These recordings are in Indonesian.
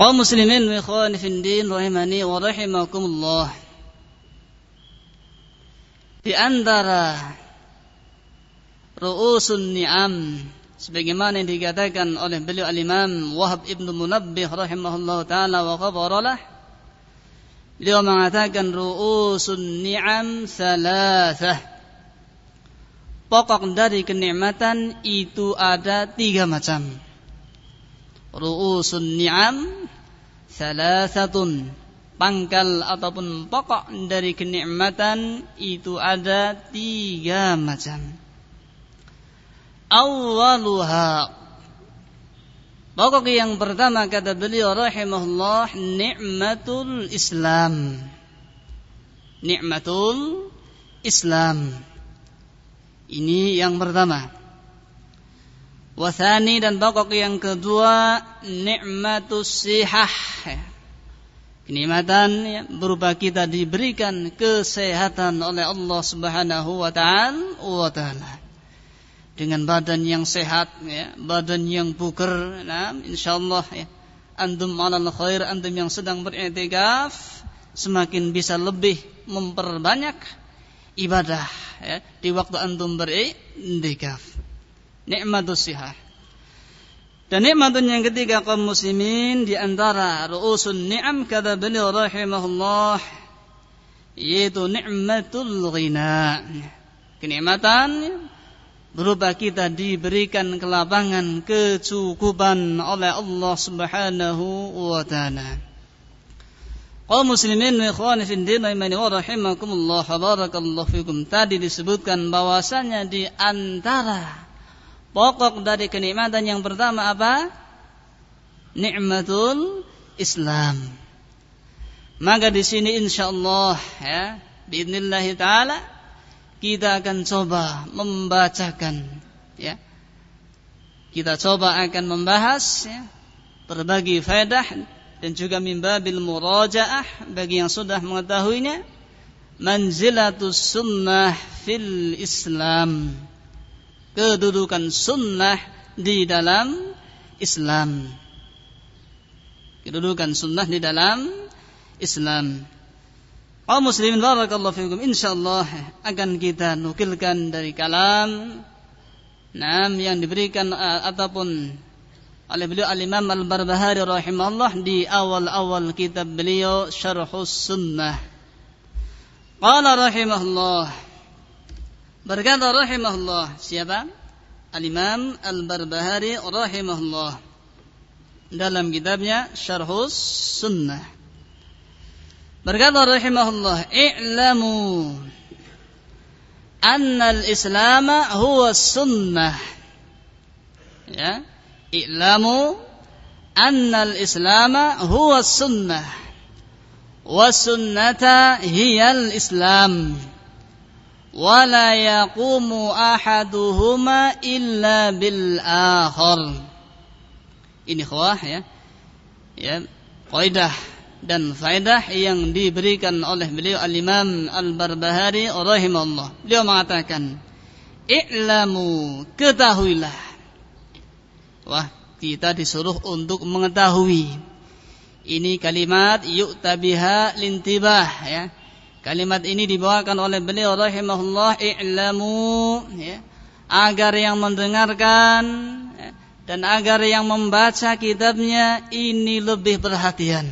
kaum muslimin wa ikhwani fid din rahimani wa rahimakumullah. Di antara ru'usun ni'am sebagaimana yang dikatakan oleh beliau al-Imam Wahab Ibnu Munabbih rahimahullah taala wa qabaralah beliau mengatakan ru'usun ni'am thalathah. Pokok dari kenikmatan itu ada tiga macam ru'usun ni'am salasatun. Pangkal ataupun pokok dari kenikmatan itu ada tiga macam. Awaluha pokok yang pertama kata beliau rahimahullah nikmatul islam. Nikmatul islam. Ini yang pertama Wasani dan pokok yang kedua nikmatus sihah. Kenikmatan ya, berupa kita diberikan kesehatan oleh Allah Subhanahu wa taala Dengan badan yang sehat ya, badan yang bugar. Nah, insyaallah ya. Antum alal khair, antum yang sedang beriktikaf semakin bisa lebih memperbanyak ibadah ya, di waktu antum beriktikaf nikmatus sihah. Dan nikmatun yang ketiga kaum muslimin di antara ru'usun ni'am kata beliau rahimahullah yaitu nikmatul ghina. Kenikmatan berupa kita diberikan kelapangan kecukupan oleh Allah Subhanahu wa taala. Kaum muslimin wa ikhwani fi din wa rahimakumullah barakallahu fikum tadi disebutkan bahwasanya di antara Pokok dari kenikmatan yang pertama apa? Nikmatul Islam. Maka di sini insyaallah ya, biidznillah taala kita akan coba membacakan ya. Kita coba akan membahas ya, berbagai faedah dan juga mimbabil murajaah bagi yang sudah mengetahuinya manzilatus sunnah fil Islam kedudukan sunnah di dalam Islam. Kedudukan sunnah di dalam Islam. Kaum muslimin barakallahu fikum insyaallah akan kita nukilkan dari kalam Nam yang diberikan uh, ataupun oleh beliau al-Imam Al-Barbahari rahimahullah di awal-awal kitab beliau Syarhus Sunnah. Qala rahimahullah Berkata rahimahullah siapa? Al-Imam Al-Barbahari rahimahullah dalam kitabnya Syarhus Sunnah. Berkata rahimahullah, "I'lamu anna al-Islam huwa sunnah." Ya, i'lamu anna al-Islam huwa sunnah. Wa sunnata hiya al-Islam yaqumu ahaduhuma illa bil akhar. Ini khawah ya. Ya, kaidah dan faedah yang diberikan oleh beliau Al-Imam Al-Barbahari rahimahullah. Beliau mengatakan, "I'lamu, ketahuilah." Wah, kita disuruh untuk mengetahui. Ini kalimat yu'tabiha lintibah ya Kalimat ini dibawakan oleh beliau rahimahullah i'lamu ya, agar yang mendengarkan ya, dan agar yang membaca kitabnya ini lebih perhatian.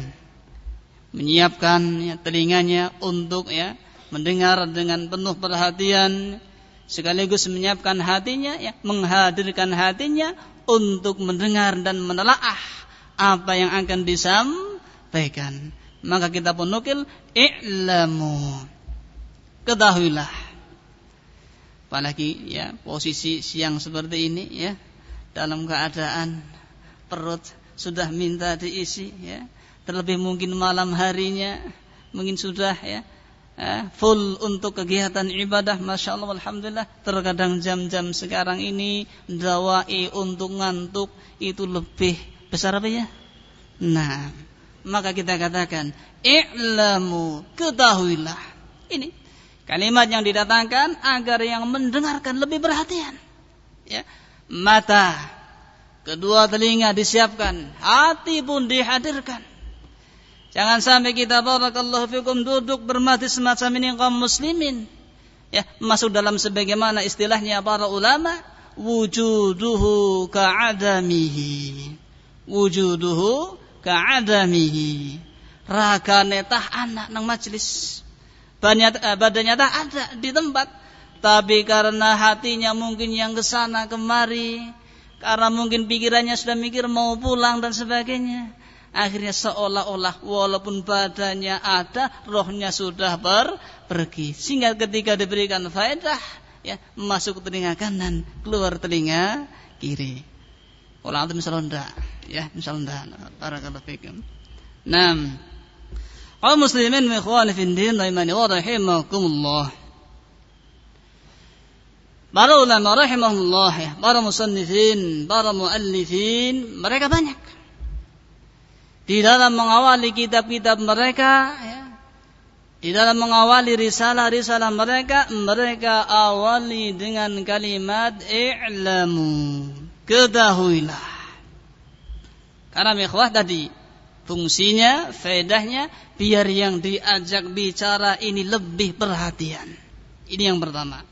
Menyiapkan ya, telinganya untuk ya mendengar dengan penuh perhatian. Sekaligus menyiapkan hatinya ya menghadirkan hatinya untuk mendengar dan menelaah apa yang akan disampaikan maka kita pun nukil i'lamu. Ketahuilah. Apalagi ya posisi siang seperti ini ya dalam keadaan perut sudah minta diisi ya terlebih mungkin malam harinya mungkin sudah ya eh, full untuk kegiatan ibadah Masya Allah Alhamdulillah. Terkadang jam-jam sekarang ini dawai untuk ngantuk itu lebih besar apa ya? Nah maka kita katakan i'lamu ketahuilah ini kalimat yang didatangkan agar yang mendengarkan lebih perhatian ya mata kedua telinga disiapkan, hati pun dihadirkan. Jangan sampai kita barakallahu fikum duduk bermati semacam ini kaum muslimin. Ya, masuk dalam sebagaimana istilahnya para ulama, wujuduhu ka'adamihi. Wujuduhu ka'adamihi. Raga netah anak nang majlis. Eh, badannya tak ada di tempat. Tapi karena hatinya mungkin yang ke sana kemari. Karena mungkin pikirannya sudah mikir mau pulang dan sebagainya Akhirnya seolah-olah walaupun badannya ada, rohnya sudah ber, pergi. Sehingga ketika diberikan faedah, ya masuk telinga kanan, keluar telinga kiri. Kalau antum misalnya ya enggak. Barakallahu fikum. Naam. Kaum muslimin wa ikhwani fi din rahimani wa rahimakumullah. Para ulama rahimahullah para musannifin, para muallifin, mereka banyak di dalam mengawali kitab-kitab mereka ya, di dalam mengawali risalah-risalah mereka mereka awali dengan kalimat i'lamu ketahuilah karena ikhwah tadi. Fungsinya faedahnya biar yang diajak bicara ini lebih perhatian. Ini yang pertama.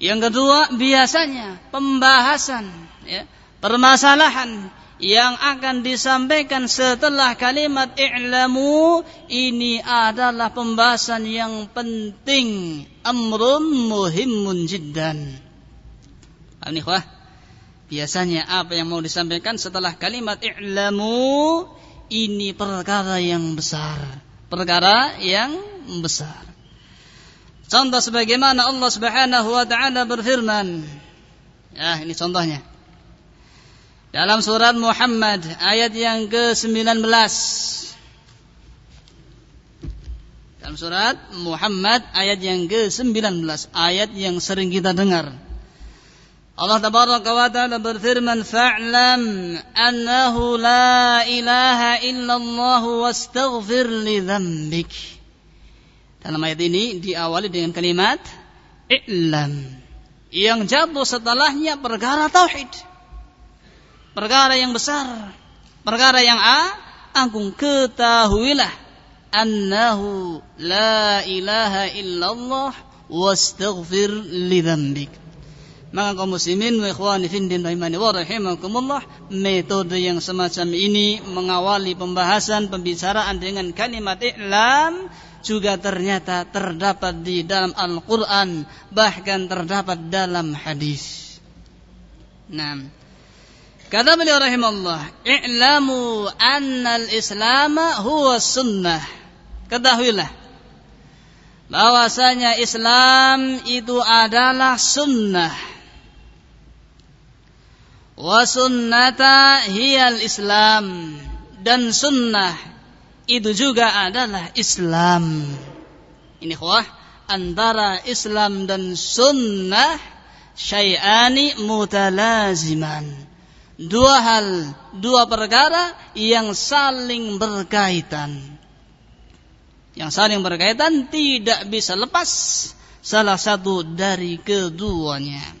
Yang kedua biasanya pembahasan ya, permasalahan yang akan disampaikan setelah kalimat i'lamu ini adalah pembahasan yang penting amrun muhimun jiddan. Al-Ikhwah biasanya apa yang mau disampaikan setelah kalimat i'lamu ini perkara yang besar. Perkara yang besar. Contoh sebagaimana Allah Subhanahu wa taala berfirman. Ya ini contohnya. Dalam surat Muhammad ayat yang ke-19. Dalam surat Muhammad ayat yang ke-19. Ayat yang sering kita dengar Allah tabaraka wa taala berfirman fa'lam annahu la ilaha illallah wastaghfir li dzambik dalam ayat ini diawali dengan kalimat i'lam yang jatuh setelahnya perkara tauhid perkara yang besar, perkara yang a, agung. Ketahuilah annahu la ilaha illallah wastaghfir li dzambik. Maka kaum muslimin wa ikhwani din rahimani wa rahimakumullah metode yang semacam ini mengawali pembahasan pembicaraan dengan kalimat i'lam juga ternyata terdapat di dalam Al-Qur'an bahkan terdapat dalam hadis. Nah, Kata beliau rahimahullah, "I'lamu annal Islam huwa sunnah." Ketahuilah bahwasanya Islam itu adalah sunnah. Wa sunnata hiyal Islam dan sunnah itu juga adalah Islam. Ini khawah antara Islam dan sunnah syai'ani mutalaziman dua hal, dua perkara yang saling berkaitan. Yang saling berkaitan tidak bisa lepas salah satu dari keduanya.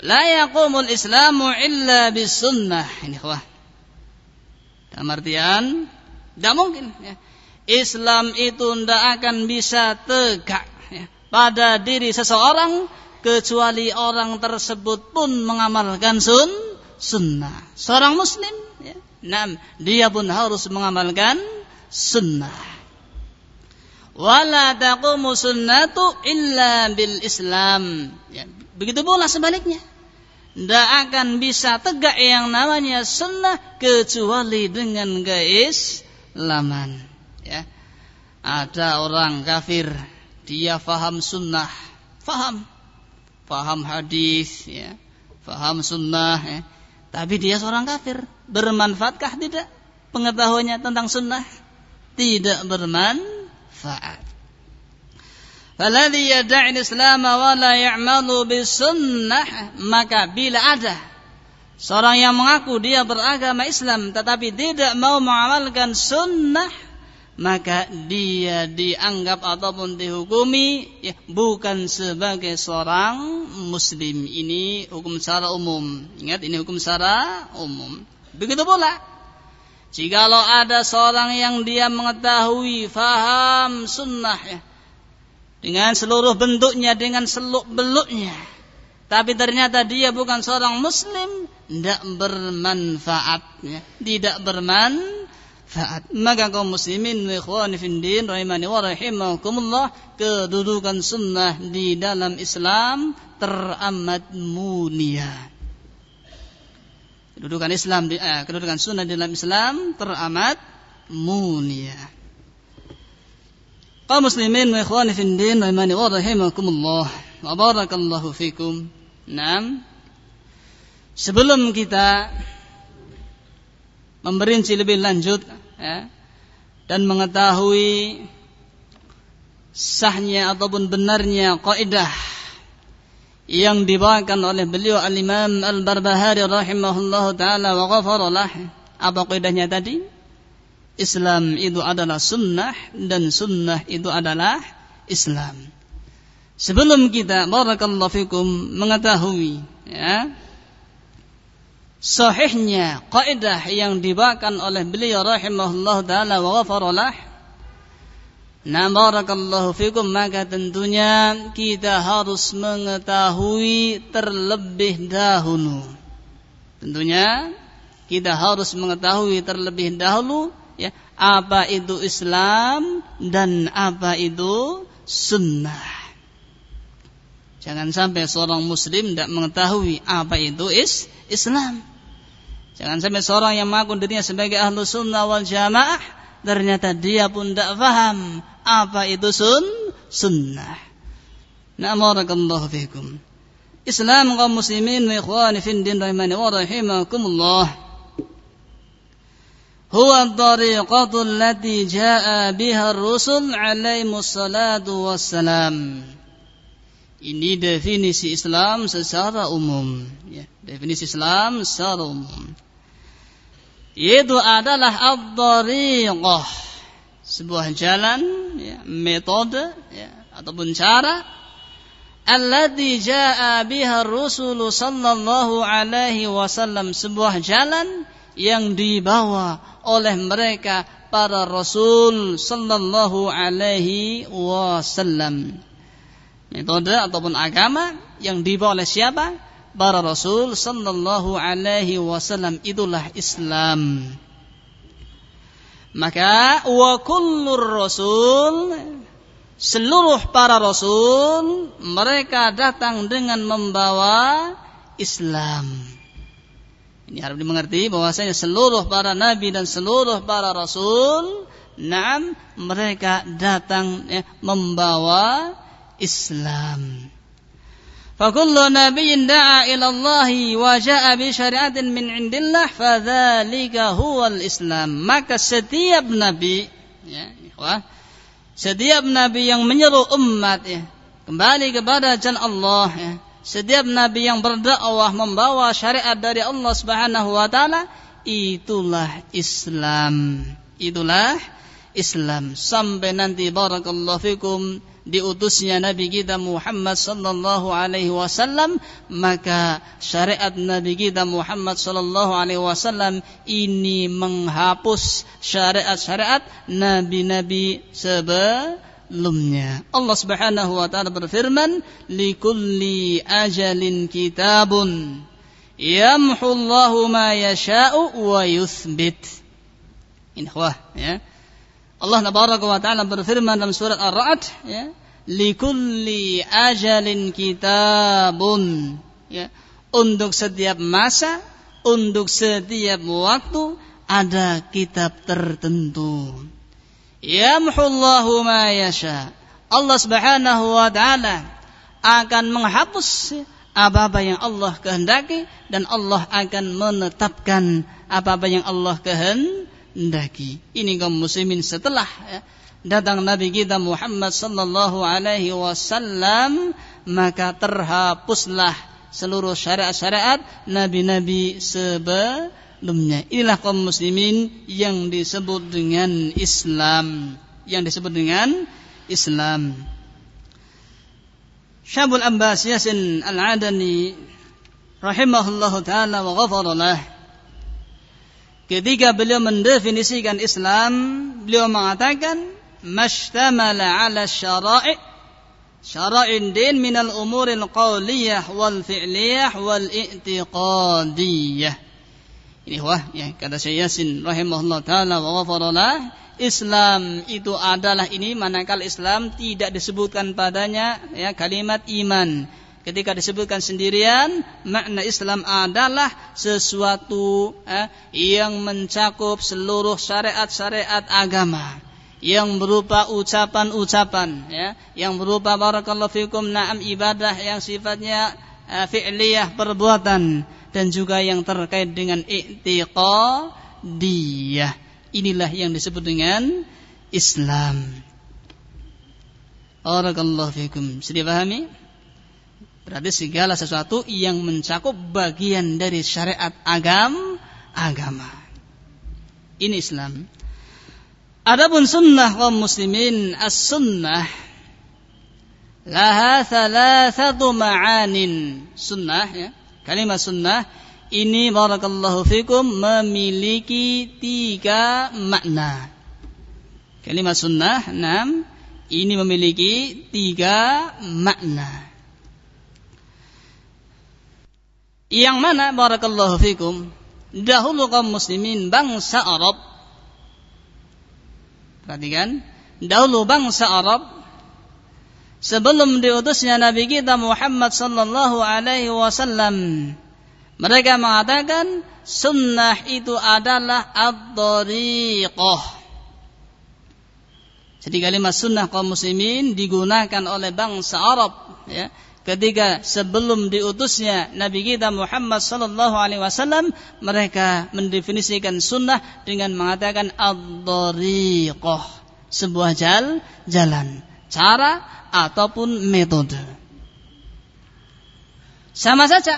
La yaqumul Islamu illa bisunnah. Ini wah. Dalam artian, tidak mungkin. Ya. Islam itu tidak akan bisa tegak ya, pada diri seseorang kecuali orang tersebut pun mengamalkan sun sunnah. Seorang muslim, ya, nah, dia pun harus mengamalkan sunnah. Wala sunnatu illa bil Islam. Ya, begitu pula sebaliknya. Tidak akan bisa tegak yang namanya sunnah kecuali dengan keislaman. Ya. Ada orang kafir, dia faham sunnah, faham faham hadis, ya, faham sunnah, ya. tapi dia seorang kafir. Bermanfaatkah tidak pengetahuannya tentang sunnah? Tidak bermanfaat. Faladhi yada'in Islam wa la ya'malu bisunnah maka bila ada seorang yang mengaku dia beragama Islam tetapi tidak mau mengamalkan sunnah maka dia dianggap ataupun dihukumi ya, bukan sebagai seorang muslim. Ini hukum secara umum. Ingat ini hukum secara umum. Begitu pula jikalau ada seorang yang dia mengetahui faham sunnah ya, dengan seluruh bentuknya, dengan seluk beluknya, tapi ternyata dia bukan seorang muslim, tidak bermanfaat, ya. tidak bermanfaat manfaat. Maka kaum muslimin wa ikhwani din rahimani wa rahimakumullah kedudukan sunnah di dalam Islam teramat mulia. Kedudukan Islam eh, kedudukan sunnah di dalam Islam teramat mulia. Kaum muslimin wa ikhwani din rahimani wa rahimakumullah. Wa barakallahu fikum. Naam. Sebelum kita memberinci lebih lanjut ya, dan mengetahui sahnya ataupun benarnya kaidah yang dibawakan oleh beliau al-Imam Al-Barbahari rahimahullah taala wa ghafaralah apa kaidahnya tadi Islam itu adalah sunnah dan sunnah itu adalah Islam sebelum kita barakallahu fikum mengetahui ya sahihnya kaidah yang dibawakan oleh beliau rahimahullah taala wa ghafaralah Nah barakallahu fikum maka tentunya kita harus mengetahui terlebih dahulu. Tentunya kita harus mengetahui terlebih dahulu ya apa itu Islam dan apa itu sunnah. Jangan sampai seorang muslim tidak mengetahui apa itu is Islam. Jangan sampai seorang yang mengaku dirinya sebagai ahlu sunnah wal jamaah ternyata dia pun tidak faham apa itu sun sunnah. Na'amarakallahu fikum. Islam kaum muslimin wa ikhwani din rahimani wa rahimakumullah. Huwa tariqatu allati jaa biha ar-rusul alaihi salatu wassalam. Ini definisi Islam secara umum. Ya, definisi Islam secara umum itu adalah ad-dariqah sebuah jalan ya, metode ya, ataupun cara alladzi jaa biha ar-rusul sallallahu alaihi wasallam sebuah jalan yang dibawa oleh mereka para rasul sallallahu alaihi wasallam metode ataupun agama yang dibawa oleh siapa para rasul sallallahu alaihi wasallam itulah Islam. Maka wa kullur rasul seluruh para rasul mereka datang dengan membawa Islam. Ini harus dimengerti bahwasanya seluruh para nabi dan seluruh para rasul Naam mereka datang ya, membawa Islam. فكل نبي دعا إلى الله وجاء بشريعة من عند الله فذلك هو الإسلام maka setiap nabi ya ikhwah setiap nabi yang menyeru umat ya kembali kepada jalan Allah ya setiap nabi yang berdakwah membawa syariat dari Allah Subhanahu wa taala itulah Islam. Itulah Islam. Sampai nanti barakallahu fikum diutusnya Nabi kita Muhammad sallallahu alaihi wasallam maka syariat Nabi kita Muhammad sallallahu alaihi wasallam ini menghapus syariat-syariat nabi-nabi sebelumnya Allah Subhanahu wa taala berfirman likulli ajalin kitabun yamhu Allahu ma yasha'u wa yuthbit. Ini ya. Allah Tabaraka wa taala berfirman dalam surat Ar-Ra'd ya, likulli ajalin kitabun ya, untuk setiap masa, untuk setiap waktu ada kitab tertentu. Yamhullahu ma yasha. Allah Subhanahu wa taala akan menghapus apa-apa yang Allah kehendaki dan Allah akan menetapkan apa-apa yang Allah kehendaki hendaki. Ini kaum muslimin setelah ya, datang Nabi kita Muhammad sallallahu alaihi wasallam maka terhapuslah seluruh syariat-syariat nabi-nabi sebelumnya. Sebelumnya. Inilah kaum muslimin yang disebut dengan Islam, yang disebut dengan Islam. Syabul Abbas Yasin Al-Adani rahimahullahu taala wa ghafara Ketika beliau mendefinisikan Islam, beliau mengatakan mashtamala ala syara'i syara'in din minal umuril qawliyah wal fi'liyah wal i'tiqadiyah. Ini wah ya kata Syekh Yasin rahimahullah taala wa ghafara Islam itu adalah ini manakala Islam tidak disebutkan padanya ya kalimat iman. Ketika disebutkan sendirian, makna Islam adalah sesuatu eh, yang mencakup seluruh syariat-syariat agama yang berupa ucapan-ucapan ya yang berupa barakallahu fikum na'am ibadah yang sifatnya uh, fi'liyah perbuatan dan juga yang terkait dengan i'tiqadiyah Inilah yang disebut dengan Islam. Barakallahu fikum. Sudah pahami? Berarti segala sesuatu yang mencakup bagian dari syariat agam agama. Ini Islam. Adapun sunnah kaum muslimin as-sunnah laha thalathatu ma'anin. Sunnah ya. Kalimat sunnah ini barakallahu fikum memiliki tiga makna. Kalimat sunnah enam ini memiliki tiga makna. Yang mana barakallahu fikum dahulu kaum muslimin bangsa Arab perhatikan dahulu bangsa Arab sebelum diutusnya Nabi kita Muhammad sallallahu alaihi wasallam mereka mengatakan sunnah itu adalah ad-dariqah. Jadi kalimat sunnah kaum muslimin digunakan oleh bangsa Arab ya. Ketika sebelum diutusnya Nabi kita Muhammad sallallahu alaihi wasallam mereka mendefinisikan sunnah dengan mengatakan ad-dariqah, sebuah jal, jalan, cara ataupun metode. Sama saja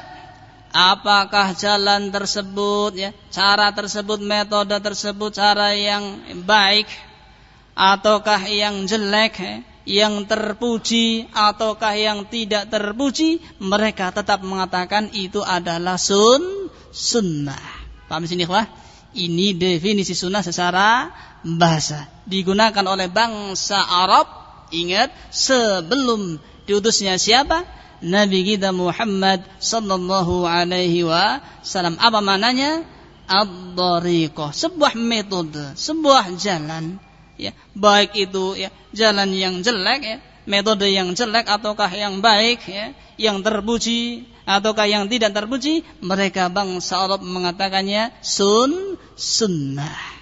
apakah jalan tersebut ya cara tersebut metode tersebut cara yang baik ataukah yang jelek ya, yang terpuji ataukah yang tidak terpuji mereka tetap mengatakan itu adalah sun sunnah. Paham sini wah ini definisi sunnah secara bahasa. Digunakan oleh bangsa Arab ingat sebelum diutusnya siapa Nabi kita Muhammad sallallahu alaihi wasallam. Apa maknanya? Ad-dariqah, sebuah metode, sebuah jalan ya. Baik itu ya jalan yang jelek ya, metode yang jelek ataukah yang baik ya, yang terpuji ataukah yang tidak terpuji, mereka bangsa Arab mengatakannya sun sunnah.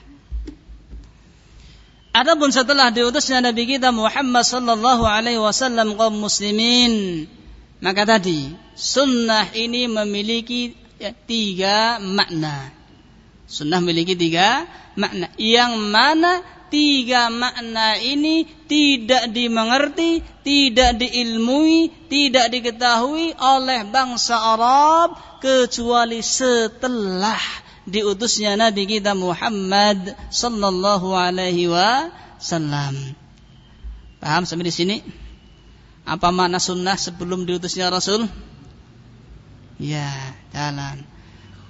Adapun setelah diutusnya Nabi kita Muhammad sallallahu alaihi wasallam kaum muslimin maka tadi sunnah ini memiliki ya, tiga makna. Sunnah memiliki tiga makna. Yang mana tiga makna ini tidak dimengerti, tidak diilmui, tidak diketahui oleh bangsa Arab kecuali setelah diutusnya Nabi kita Muhammad sallallahu alaihi wasallam. Paham sampai di sini? Apa makna sunnah sebelum diutusnya Rasul? Ya, jalan.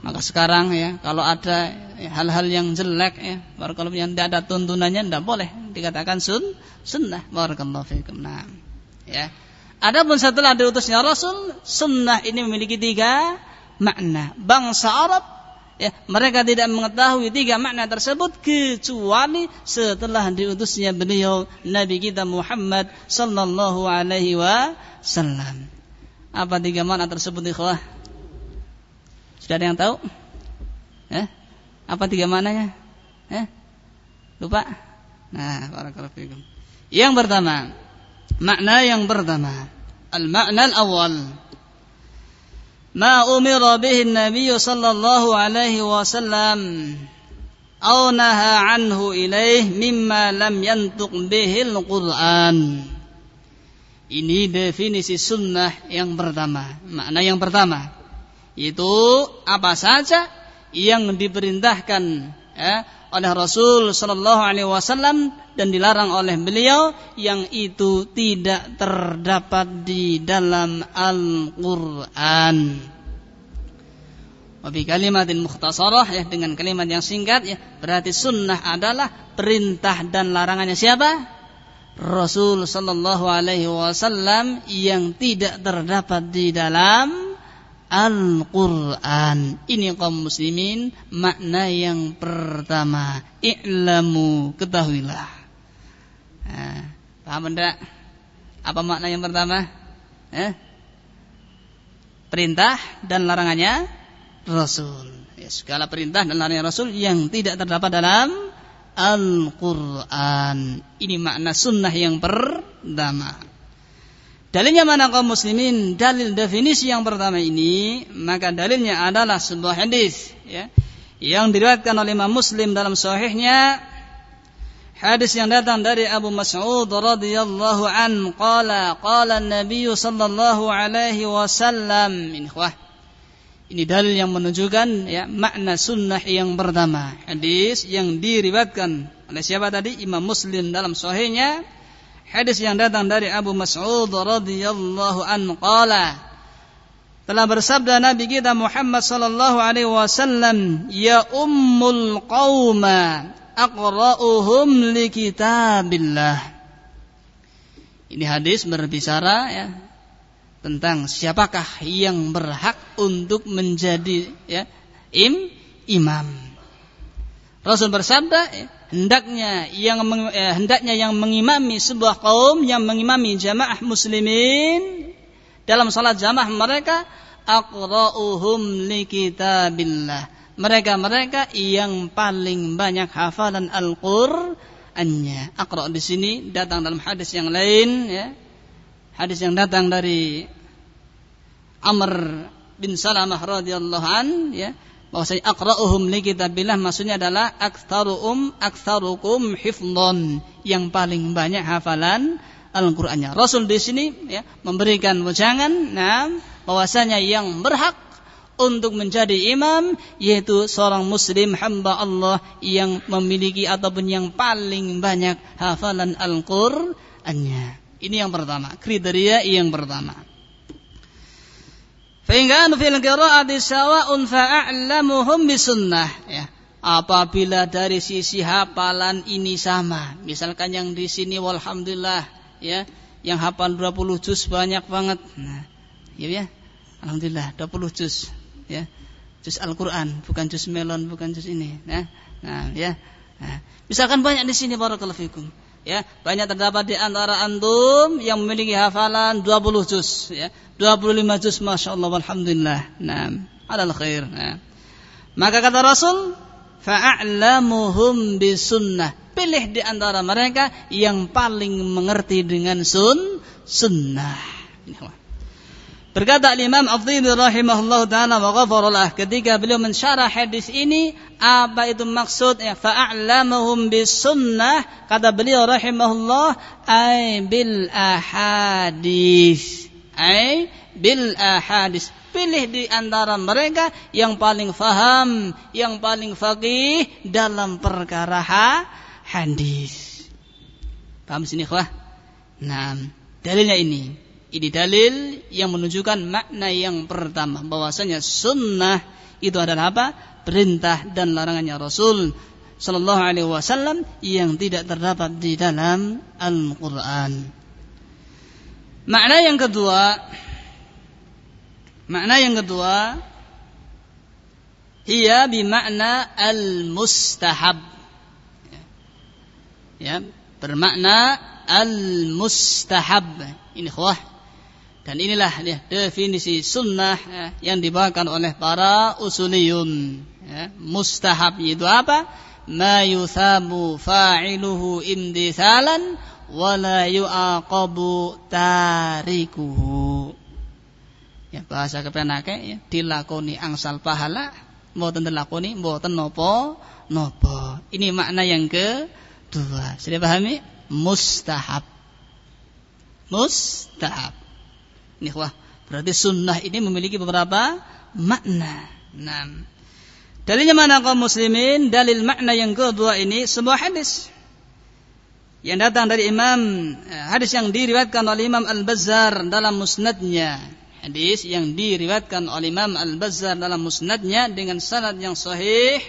Maka sekarang ya, kalau ada hal-hal yang jelek ya, kalau yang tidak ada tuntunannya tidak boleh dikatakan sun sunnah. Barakallahu fiikum. Nah, ya. Adapun setelah diutusnya Rasul, sunnah ini memiliki tiga makna. Bangsa Arab ya, mereka tidak mengetahui tiga makna tersebut kecuali setelah diutusnya beliau Nabi kita Muhammad sallallahu alaihi wasallam. Apa tiga makna tersebut ikhwah? Sudah ada yang tahu? Eh? Apa tiga maknanya? Eh? Lupa? Nah, barakallahu fikum. Yang pertama, makna yang pertama, al-makna al-awwal ما أمر به النبي صلى الله عليه وسلم أو نهى عنه إليه مما لم ينطق به القرآن Ini definisi sunnah yang pertama. Makna yang pertama. Itu apa saja yang diperintahkan ya, oleh Rasul Shallallahu Alaihi Wasallam dan dilarang oleh beliau yang itu tidak terdapat di dalam Al-Quran. Wabi kalimatin mukhtasarah ya dengan kalimat yang singkat ya berarti sunnah adalah perintah dan larangannya siapa? Rasul Shallallahu Alaihi Wasallam yang tidak terdapat di dalam Al-Quran Ini kaum muslimin Makna yang pertama I'lamu Ketahuilah nah, Paham enggak? Apa makna yang pertama? Eh? Perintah dan larangannya Rasul ya, Segala perintah dan larangan Rasul Yang tidak terdapat dalam Al-Quran Ini makna sunnah yang pertama Dalilnya mana kaum muslimin? Dalil definisi yang pertama ini, maka dalilnya adalah sebuah hadis ya, yang diriwayatkan oleh Imam Muslim dalam sahihnya. Hadis yang datang dari Abu Mas'ud radhiyallahu an qala qala Nabi sallallahu alaihi wasallam. Min wah ini dalil yang menunjukkan ya makna sunnah yang pertama. Hadis yang diriwayatkan oleh siapa tadi? Imam Muslim dalam sahihnya Hadis yang datang dari Abu Mas'ud radhiyallahu an qala telah bersabda Nabi kita Muhammad sallallahu alaihi wasallam ya ummul qauma aqra'uhum li kitabillah ini hadis berbicara ya tentang siapakah yang berhak untuk menjadi ya im imam. Rasul bersabda ya, hendaknya yang eh, hendaknya yang mengimami sebuah kaum yang mengimami jamaah muslimin dalam salat jamaah mereka aqra'uhum li kitabillah. Mereka-mereka yang paling banyak hafalan Al-Qur'annya. Aqra di sini datang dalam hadis yang lain ya. Hadis yang datang dari Amr bin Salamah radhiyallahu an ya bahwasanya aqra'uhum li kitabillah maksudnya adalah aktsaruum aktsarukum hifdhon yang paling banyak hafalan Al-Qur'annya. Rasul di sini ya memberikan wejangan nah bahwasanya yang berhak untuk menjadi imam yaitu seorang muslim hamba Allah yang memiliki ataupun yang paling banyak hafalan Al-Qur'annya. Ini yang pertama, kriteria yang pertama. Fa'ingkanu fil qira'ati sawa'un fa'a'lamuhum bisunnah. Ya. Apabila dari sisi hafalan ini sama. Misalkan yang di sini walhamdulillah ya, yang hafal 20 juz banyak banget. Nah, ya ya. Alhamdulillah 20 juz ya. Juz Al-Qur'an, bukan juz melon, bukan juz ini. Nah, nah ya. Nah, misalkan banyak di sini barakallahu fikum ya banyak terdapat di antara antum yang memiliki hafalan 20 juz ya. 25 juz Masya Allah Alhamdulillah nah alal khair. Nah. maka kata Rasul fa'a'lamuhum bisunnah. Pilih di antara mereka yang paling mengerti dengan sun sunnah Berkata Imam Afdhil rahimahullah taala wa ketika beliau mensyarah hadis ini apa itu maksud? Ya fa'alamuhum bis sunnah kata beliau rahimahullah ay bil ahadis ay bil ahadis pilih di antara mereka yang paling faham yang paling faqih dalam perkara hadis. Paham sini khwah nah dalilnya ini ini dalil yang menunjukkan makna yang pertama bahwasanya sunnah itu adalah apa? Perintah dan larangannya Rasul Sallallahu Alaihi Wasallam yang tidak terdapat di dalam Al-Quran. Makna yang kedua, makna yang kedua, ia bimakna al-mustahab. Ya, bermakna al-mustahab. Ini khawah dan inilah ya, definisi sunnah ya, yang dibawakan oleh para usuliyun. Ya, mustahab itu apa? Ma yuthabu fa'iluhu imtithalan wa la yu'aqabu tarikuhu. Ya, bahasa kepenake ya, dilakoni angsal pahala, mboten dilakoni mboten nopo nopo. Ini makna yang kedua. Sudah pahami? Mustahab. Mustahab. Ikhwah, berarti sunnah ini memiliki beberapa makna. Nah, Dalilnya mana kaum muslimin? Dalil makna yang kedua ini sebuah hadis yang datang dari Imam eh, hadis yang diriwayatkan oleh Imam Al-Bazzar dalam musnadnya. Hadis yang diriwayatkan oleh Imam Al-Bazzar dalam musnadnya dengan sanad yang sahih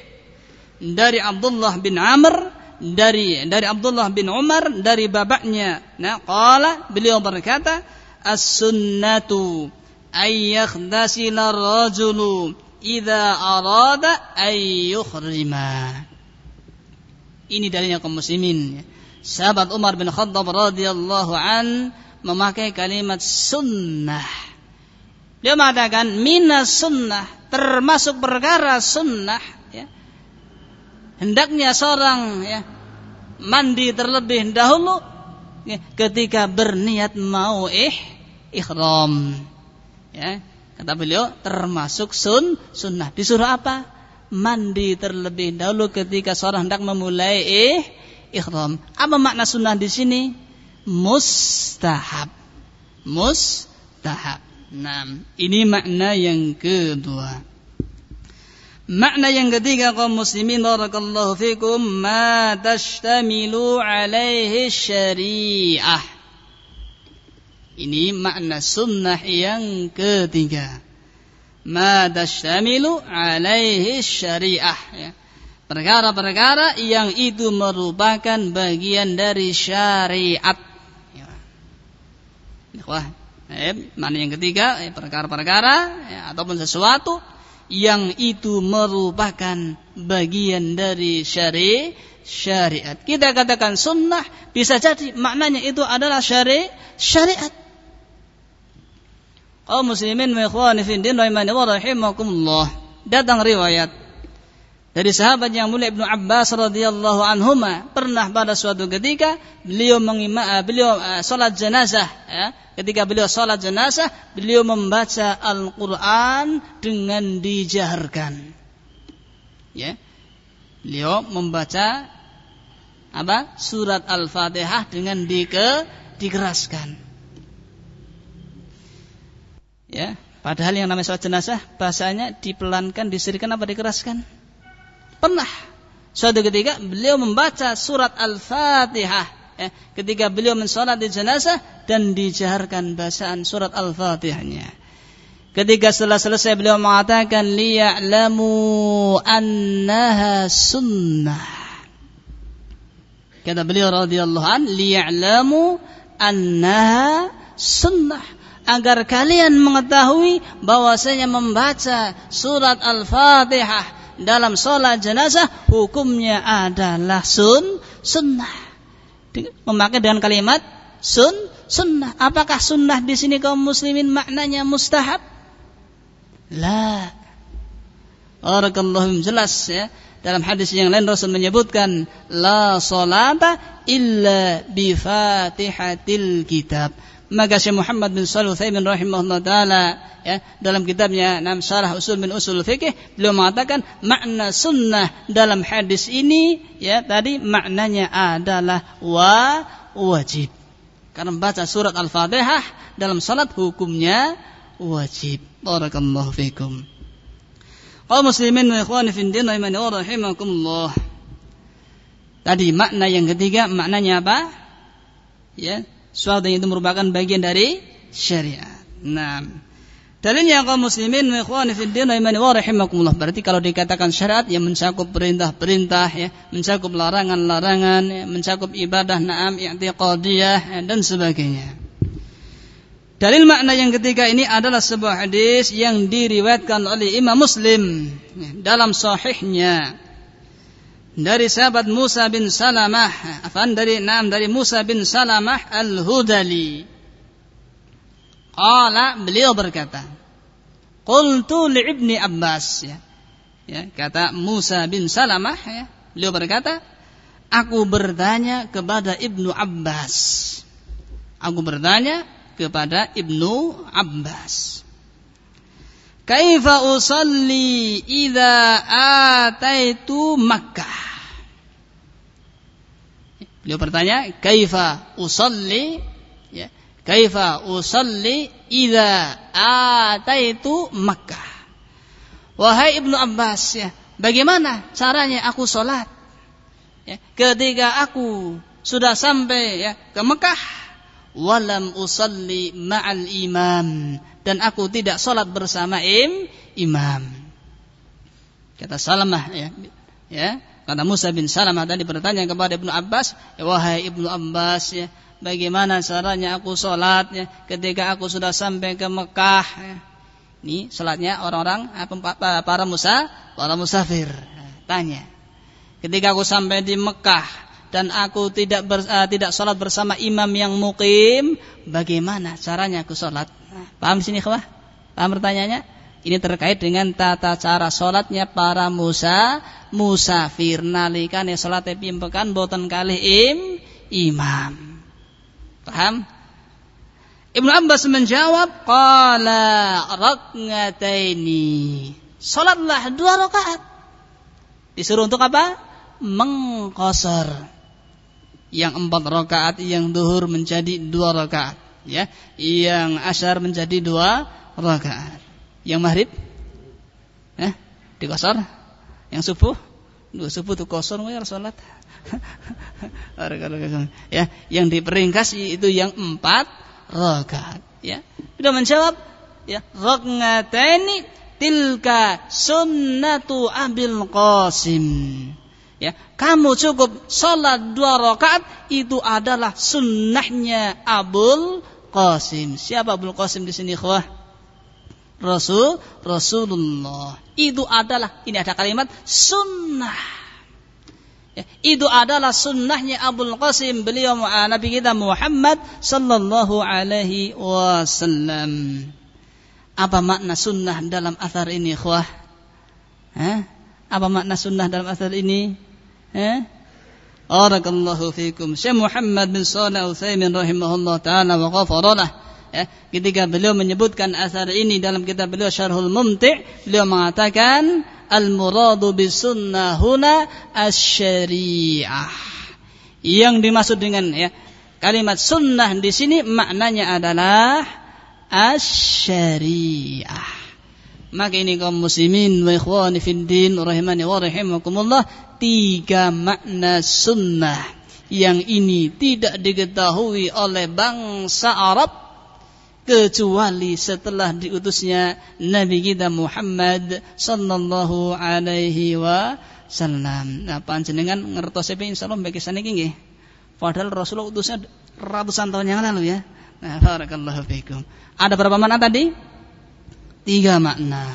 dari Abdullah bin Amr dari dari Abdullah bin Umar dari babaknya. Nah, qala beliau berkata, "As-sunnatu ay yakhdasila rajulu idza arada ay yukhrima." Ini dalilnya kaum muslimin. Sahabat Umar bin Khattab radhiyallahu an memakai kalimat sunnah. Dia mengatakan minas sunnah termasuk perkara sunnah ya. Hendaknya seorang ya mandi terlebih dahulu ketika berniat mau ih ihram. Ya, kata beliau termasuk sun sunnah. Disuruh apa? Mandi terlebih dahulu ketika seorang hendak memulai ih ihram. Apa makna sunnah di sini? Mustahab. Mustahab. Nah, ini makna yang kedua. Makna yang ketiga kaum muslimin barakallahu fikum ma tashtamilu alaihi syariah. Ini makna sunnah yang ketiga. Ma tashtamilu alaihi syariah ya perkara-perkara yang itu merupakan bagian dari syariat. Ya. Wah, eh, mana yang ketiga? Eh, perkara-perkara ya, ataupun sesuatu yang itu merupakan bagian dari syari syariat. Kita katakan sunnah bisa jadi maknanya itu adalah syari syariat. Kaum muslimin wa ikhwani fi din rahimakumullah. Datang riwayat dari sahabat yang mulia Ibnu Abbas radhiyallahu anhuma pernah pada suatu ketika beliau mengima eh, beliau uh, salat jenazah ya. ketika beliau salat jenazah beliau membaca Al-Qur'an dengan dijaharkan. Ya. Beliau membaca apa surat Al-Fatihah dengan dike, dikeraskan. Ya. Padahal yang namanya salat jenazah bahasanya dipelankan disirikan apa dikeraskan Pernah suatu ketika beliau membaca surat Al-Fatihah ya, ketika beliau mensolat di jenazah dan dijaharkan bacaan surat Al-Fatihahnya. Ketika setelah selesai beliau mengatakan liya'lamu annaha sunnah. Kata beliau radhiyallahu an liya'lamu annaha sunnah agar kalian mengetahui bahwasanya membaca surat Al-Fatihah dalam sholat jenazah hukumnya adalah sun sunnah. Memakai dengan kalimat sun sunnah. Apakah sunnah di sini kaum muslimin maknanya mustahab? La. Barakallahu jelas ya. Dalam hadis yang lain Rasul menyebutkan la salata illa bi fatihatil kitab maka Syekh Muhammad bin Shalih Utsaimin rahimahullah taala ya dalam kitabnya Nam Syarah Usul min Usul Fikih beliau mengatakan makna sunnah dalam hadis ini ya tadi maknanya adalah wa wajib. Karena membaca surat Al-Fatihah dalam salat hukumnya wajib. Barakallahu fikum. Kaum muslimin wa ikhwani fi din wa rahimakumullah. Tadi makna yang ketiga maknanya apa? Ya suatu yang itu merupakan bagian dari syariat. Nah, dalilnya kaum muslimin wa ikhwani fid din wa rahimakumullah. Berarti kalau dikatakan syariat yang mencakup perintah-perintah ya, mencakup larangan-larangan, ya, mencakup ibadah na'am i'tiqadiyah ya, dan sebagainya. Dalil makna yang ketiga ini adalah sebuah hadis yang diriwayatkan oleh Imam Muslim ya, dalam sahihnya dari sahabat Musa bin Salamah, afan dari enam dari Musa bin Salamah Al-Hudali. Qala beliau berkata, Qultu li ibni Abbas ya. ya. kata Musa bin Salamah ya, beliau berkata, aku bertanya kepada Ibnu Abbas. Aku bertanya kepada Ibnu Abbas. Kaifa usalli idza ataitu Makkah? Beliau bertanya, kaifa usalli ya, kaifa usalli idza ataitu Makkah? Wahai Ibnu Abbas ya, bagaimana caranya aku sholat? Ya, ketika aku sudah sampai ya ke Mekah, walam usalli ma'al imam dan aku tidak sholat bersama im imam. Kata Salamah ya, ya kata Musa bin Salamah tadi bertanya kepada Ibnu Abbas, ya, wahai Ibnu Abbas ya, bagaimana caranya aku sholat ya, ketika aku sudah sampai ke Mekah ya. Ini sholatnya orang-orang para musa, para musafir. Tanya. Ketika aku sampai di Mekah dan aku tidak ber, uh, tidak sholat bersama imam yang mukim, bagaimana caranya aku sholat? Paham sini kawah? Paham pertanyaannya? Ini terkait dengan tata cara sholatnya para musa, musafir nalikane sholat pimpekan boten kali im imam. Paham? Ibnu Abbas menjawab, qala rakngataini. Salatlah dua rakaat. Disuruh untuk apa? Mengkosor. Yang empat rakaat, yang duhur menjadi dua rakaat. Ya, yang asyar menjadi dua rakaat. Yang maghrib, eh, dikosor. Yang subuh, dua subuh itu kosor, ya salat ya, yang diperingkas itu yang empat rakaat. Ya, sudah menjawab. Ya, rakaatani tilka sunnatu Abil Qasim. Ya, kamu cukup sholat dua rakaat itu adalah sunnahnya Abul Qasim. Siapa Abul Qasim di sini, khwah? Rasul Rasulullah. Itu adalah ini ada kalimat sunnah Ya, itu adalah sunnahnya Abul Qasim beliau Nabi kita Muhammad sallallahu alaihi wasallam. Apa makna sunnah dalam asar ini, khwah? Hah? Apa makna sunnah dalam asar ini? Hah? Barakallahu fikum. Syekh Muhammad bin Shalih Al-Utsaimin rahimahullah taala wa ghafara Ya, ketika beliau menyebutkan asar ini dalam kitab beliau Syarhul Mumti', beliau mengatakan al-muradu bisunnah huna asy-syariah. Yang dimaksud dengan ya kalimat sunnah di sini maknanya adalah asy-syariah. Maka ini kaum muslimin wa ikhwani fid din rahimani wa rahimakumullah tiga makna sunnah yang ini tidak diketahui oleh bangsa Arab kecuali setelah diutusnya Nabi kita Muhammad sallallahu alaihi wasallam. Nah, panjenengan ngertos sepe insyaallah bagi saniki nggih. Padahal Rasulullah utusnya ratusan tahun yang lalu ya. Nah, barakallahu fiikum. Ada berapa makna tadi? Tiga makna.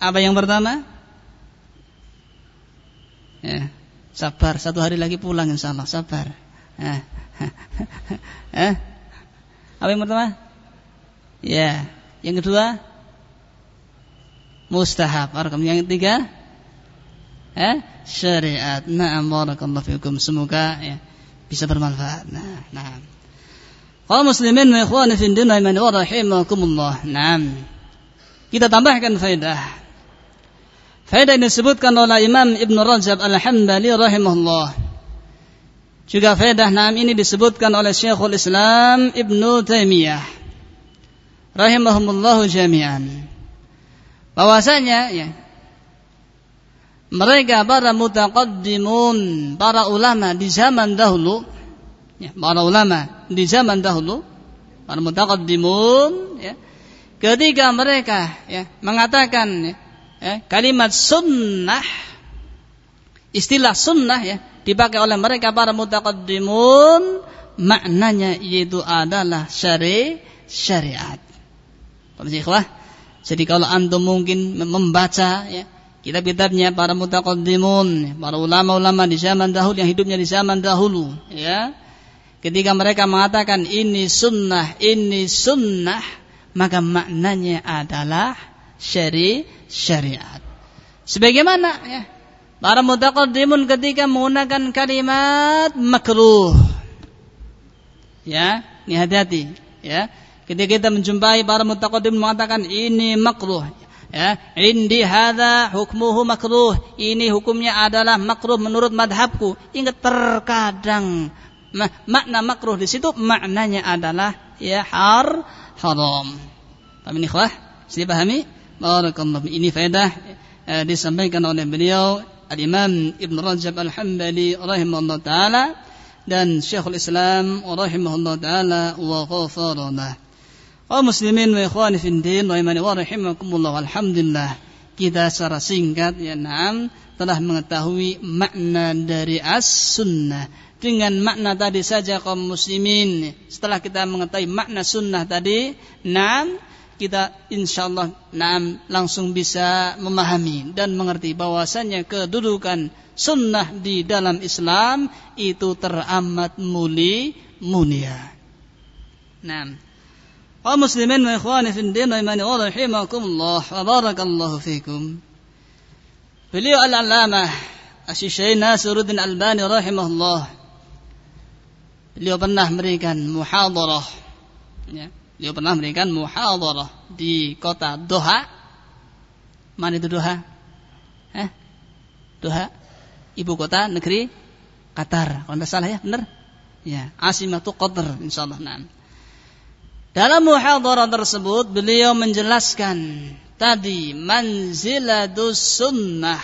Apa yang pertama? Ya, sabar satu hari lagi pulang insyaallah sabar. Eh. eh. Apa yang pertama? Ya. Yang kedua mustahab. Arkam yang ketiga eh syariat. Na'am barakallahu fikum. Semoga ya bisa bermanfaat. Nah, nah. Kaum muslimin wa ikhwani fi din wa rahimakumullah. Naam. Kita tambahkan faedah. Faedah ini disebutkan oleh Imam Ibn Rajab Al-Hambali rahimahullah. Juga faedah naam ini disebutkan oleh Syekhul Islam Ibn Taimiyah rahimahumullahu jami'an. Bahwasanya ya mereka para mutaqaddimun para ulama di zaman dahulu ya, para ulama di zaman dahulu para mutaqaddimun ya ketika mereka ya mengatakan ya, ya kalimat sunnah istilah sunnah ya dipakai oleh mereka para mutaqaddimun maknanya yaitu adalah syari syariat Para Jadi kalau antum mungkin membaca ya kitab-kitabnya para mutaqaddimun, para ulama-ulama di zaman dahulu yang hidupnya di zaman dahulu, ya. Ketika mereka mengatakan ini sunnah, ini sunnah, maka maknanya adalah syari syariat. Sebagaimana ya, para mutaqaddimun ketika menggunakan kalimat makruh. Ya, ini hati-hati, ya. Ketika kita menjumpai para mutaqaddim mengatakan ini makruh. Ya, indi hadza hukmuhu makruh. Ini hukumnya adalah makruh menurut madhabku. Ingat terkadang makna makruh di situ maknanya adalah ya har haram. Paham ini ikhwah? Saya pahami? Barakallahu. Ini faedah eh, disampaikan oleh beliau Al-Imam Ibn Rajab Al-Hambali rahimahullah taala dan Syekhul Islam rahimahullah taala wa ghafarana. Wa muslimin wa ikhwani fid din wa imani wa rahimakumullah alhamdulillah. Kita secara singkat ya na'am telah mengetahui makna dari as-sunnah. Dengan makna tadi saja kaum muslimin setelah kita mengetahui makna sunnah tadi na'am kita insyaallah na'am langsung bisa memahami dan mengerti bahwasanya kedudukan sunnah di dalam Islam itu teramat muli mulia. Nah, fi din wa imani wa rahimakumullah wa barakallahu fikum. Beliau al-allamah Asy-Syaikh Nasiruddin Albani rahimahullah. Beliau pernah memberikan muhadarah ya. Beliau pernah memberikan muhadarah di kota Doha. Mana itu Doha? Eh? Doha? ibu kota negeri Qatar. Kalau tidak salah ya, benar? Ya, Asimatu Qatar insyaallah. Nah. Dalam muhadharah tersebut beliau menjelaskan tadi manzilatus sunnah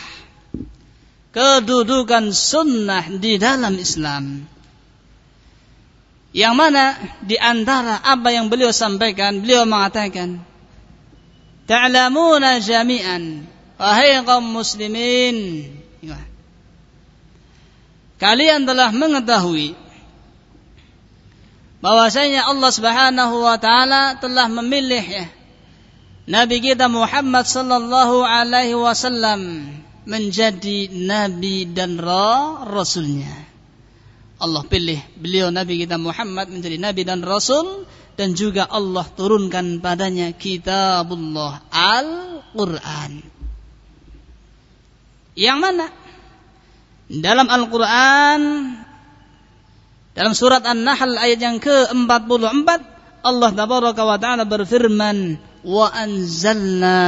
kedudukan sunnah di dalam Islam. Yang mana di antara apa yang beliau sampaikan, beliau mengatakan, "Ta'lamuna jami'an, wahai kaum muslimin." kalian telah mengetahui bahwasanya Allah Subhanahu wa taala telah memilih ya, Nabi kita Muhammad sallallahu alaihi wasallam menjadi nabi dan ra rasulnya. Allah pilih beliau Nabi kita Muhammad menjadi nabi dan rasul dan juga Allah turunkan padanya kitabullah Al-Qur'an. Yang mana dalam Al-Quran dalam surat An-Nahl ayat yang ke-44 Allah tabaraka wa taala berfirman wa anzalna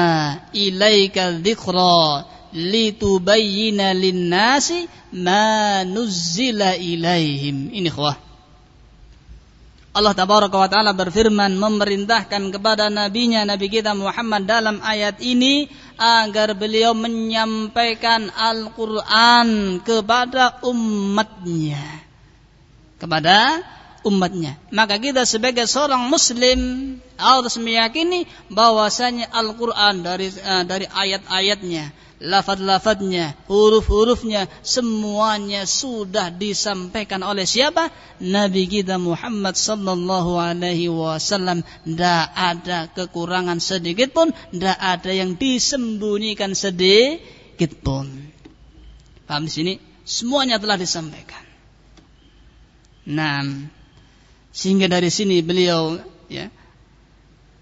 ilaika dzikra litubayyana lin-nasi ma nuzzila ilaihim ini khawah Allah tabaraka wa taala berfirman memerintahkan kepada nabinya nabi kita Muhammad dalam ayat ini agar beliau menyampaikan Al-Qur'an kepada umatnya. Kepada umatnya. Maka kita sebagai seorang muslim harus meyakini bahwasanya Al-Qur'an dari uh, dari ayat-ayatnya lafad-lafadnya, huruf-hurufnya, semuanya sudah disampaikan oleh siapa? Nabi kita Muhammad sallallahu alaihi wasallam. Tidak ada kekurangan sedikit pun, tidak ada yang disembunyikan sedikit pun. Paham di sini? Semuanya telah disampaikan. Nah, sehingga dari sini beliau ya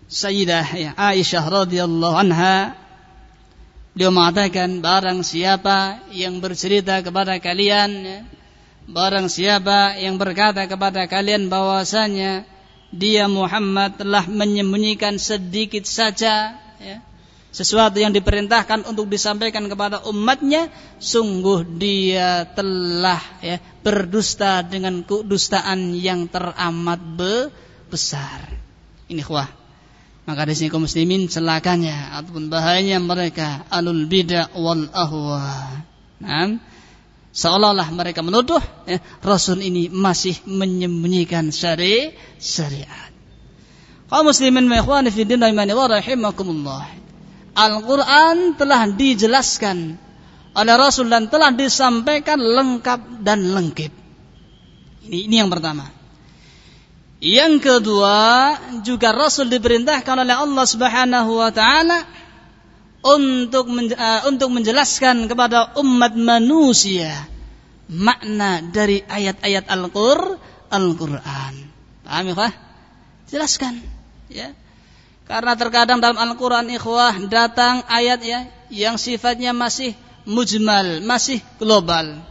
Sayyidah ya, Aisyah radhiyallahu anha Beliau mengatakan barang siapa yang bercerita kepada kalian ya, barang siapa yang berkata kepada kalian bahwasanya dia Muhammad telah menyembunyikan sedikit saja ya, sesuatu yang diperintahkan untuk disampaikan kepada umatnya sungguh dia telah ya, berdusta dengan kedustaan yang teramat besar ini khwah maka di sini kaum muslimin celakanya ataupun bahayanya mereka alul bidah wal ahwa. Nah, seolah-olah mereka menuduh ya, Rasul ini masih menyembunyikan syari syariat. Kaum muslimin wa ikhwani fi din rahimakumullah. Al-Qur'an telah dijelaskan oleh Rasul dan telah disampaikan lengkap dan lengkap. Ini, ini yang pertama. Yang kedua, juga Rasul diperintahkan oleh Allah Subhanahu wa taala untuk uh, untuk menjelaskan kepada umat manusia makna dari ayat-ayat Al-Qur'an. Al-Qur'an. Paham ya? Jelaskan, ya. Karena terkadang dalam Al-Qur'an ikhwah datang ayat ya yang sifatnya masih mujmal, masih global.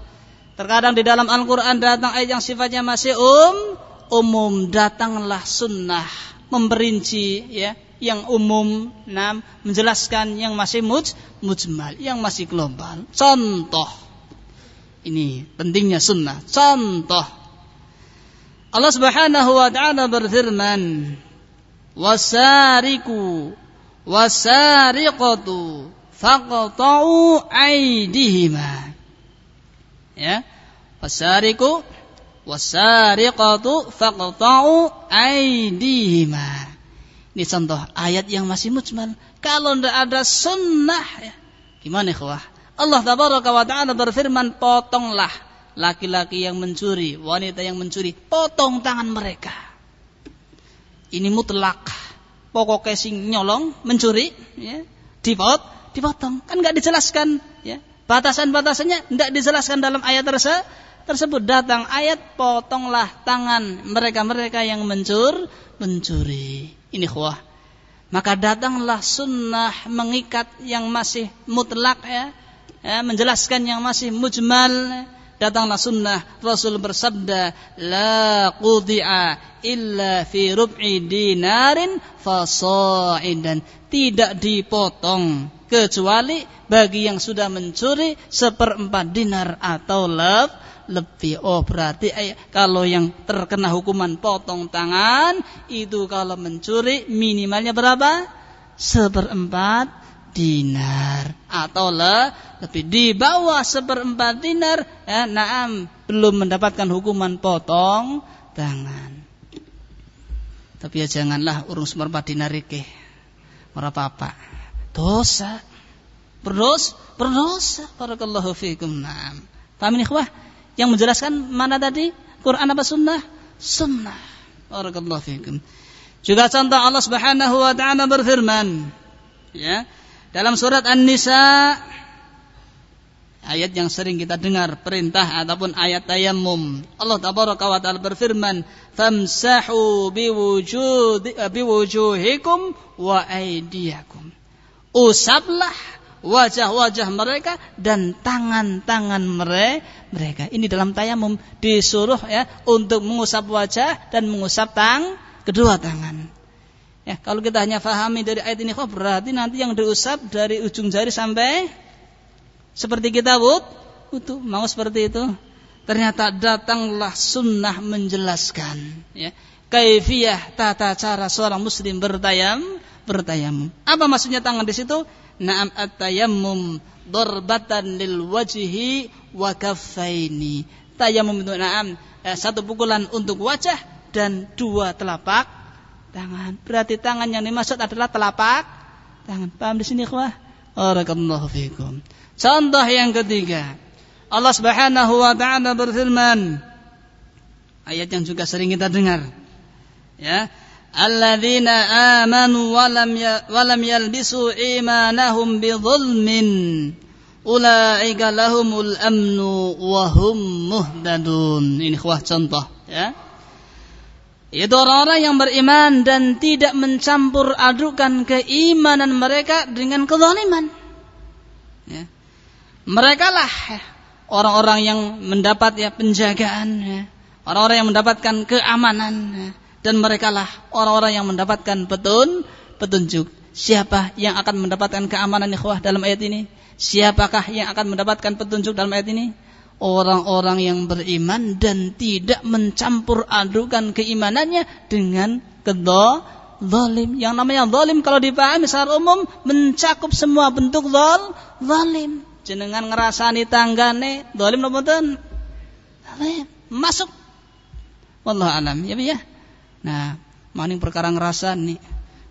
Terkadang di dalam Al-Qur'an datang ayat yang sifatnya masih um umum. Datanglah sunnah memperinci ya yang umum nam menjelaskan yang masih muj, mujmal yang masih global. Contoh. Ini pentingnya sunnah. Contoh. Allah Subhanahu wa taala berfirman wasariku wasariqatu faqta'u aydihima Ya. Wasariku wasariqatu faqta'u aydihima. Ini contoh ayat yang masih mujmal. Kalau tidak ada sunnah ya. Gimana ikhwah? Allah tabaraka wa ta'ala berfirman potonglah laki-laki yang mencuri, wanita yang mencuri, potong tangan mereka. Ini mutlak. Pokoknya sing nyolong, mencuri, ya, dipot, dipotong. Kan nggak dijelaskan, ya. Batasan-batasannya tidak dijelaskan dalam ayat tersebut. Tersebut datang ayat potonglah tangan mereka-mereka yang mencur, mencuri. Ini khuah. Maka datanglah sunnah mengikat yang masih mutlak ya, ya menjelaskan yang masih mujmal datanglah sunnah Rasul bersabda la qudi'a illa fi rub'i dinarin fasa'idan. Tidak dipotong kecuali bagi yang sudah mencuri seperempat dinar atau leb, lebih. Oh berarti eh, kalau yang terkena hukuman potong tangan itu kalau mencuri minimalnya berapa? Seperempat dinar. Atau lah lebih di bawah seperempat dinar. Ya naam belum mendapatkan hukuman potong tangan. Tapi ya janganlah urung seperempat dinar iki. Berapa apa dosa. Berdosa berdosa. Barakallahu fikum naam. Paham ikhwah? Yang menjelaskan mana tadi? Quran apa sunnah? Sunnah. Barakallahu fikum. Juga contoh Allah Subhanahu wa taala berfirman. Ya dalam surat An-Nisa ayat yang sering kita dengar perintah ataupun ayat tayammum. Allah tabaraka wa taala berfirman, "Famsahu biwujudi biwujuhikum wa aydiyakum." Usaplah wajah-wajah mereka dan tangan-tangan mereka. Ini dalam tayamum disuruh ya untuk mengusap wajah dan mengusap tang kedua tangan. Ya, kalau kita hanya fahami dari ayat ini, kok berarti nanti yang diusap dari ujung jari sampai seperti kita but, itu mau seperti itu. Ternyata datanglah sunnah menjelaskan, ya, kaifiyah tata cara seorang muslim bertayam, bertayamum. Apa maksudnya tangan di situ? Naam at-tayammum darbatan lil wajhi wa kaffaini. Tayammum itu naam eh, satu pukulan untuk wajah dan dua telapak tangan. Berarti tangan yang dimaksud adalah telapak tangan. Paham di sini, ikhwah? Barakallahu fikum. Contoh yang ketiga. Allah Subhanahu wa taala berfirman ayat yang juga sering kita dengar. Ya. Alladzina amanu wa lam ya, yalbisu imanahum bidzulmin ulaika lahumul amnu wa hum muhtadun. Ini ikhwah contoh, ya. Itu orang-orang yang beriman dan tidak mencampur adukan keimanan mereka dengan kezaliman. Ya. Mereka lah orang-orang yang mendapat ya penjagaan, ya. orang-orang yang mendapatkan keamanan, ya. dan mereka lah orang-orang yang mendapatkan petun, petunjuk. Siapa yang akan mendapatkan keamanan ikhwah dalam ayat ini? Siapakah yang akan mendapatkan petunjuk dalam ayat ini? Orang-orang yang beriman dan tidak mencampur adukan keimanannya dengan kedua zalim. Yang namanya zalim kalau dipahami secara umum mencakup semua bentuk zal zalim. Jenengan ngerasani tanggane zalim napa mboten? Masuk. Wallahu alam ya ya. Nah, maning perkara ngerasani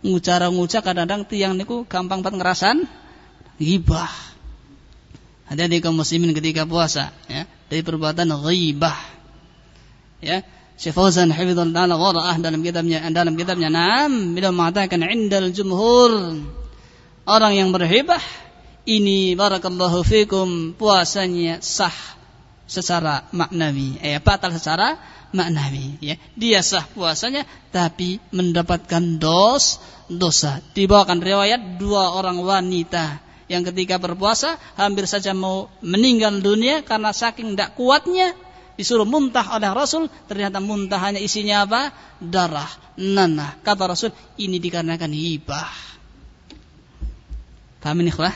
ngucara ngucap kadang-kadang tiang niku gampang banget ngerasan ghibah di kaum muslimin ketika puasa ya. Dari perbuatan ghibah. Ya. Syekh Fauzan hafizallahu taala wara'ah dalam kitabnya dalam kitabnya Naam. Beliau mengatakan indal jumhur. Orang yang berhibah ini barakallahu fikum puasanya sah secara maknawi. Eh batal secara maknawi ya. Dia sah puasanya tapi mendapatkan dos dosa. Dibawakan riwayat dua orang wanita yang ketika berpuasa hampir saja mau meninggal dunia karena saking tidak kuatnya disuruh muntah oleh Rasul ternyata muntahannya isinya apa? Darah nanah. Kata Rasul ini dikarenakan hibah. Paham ini ikhwah?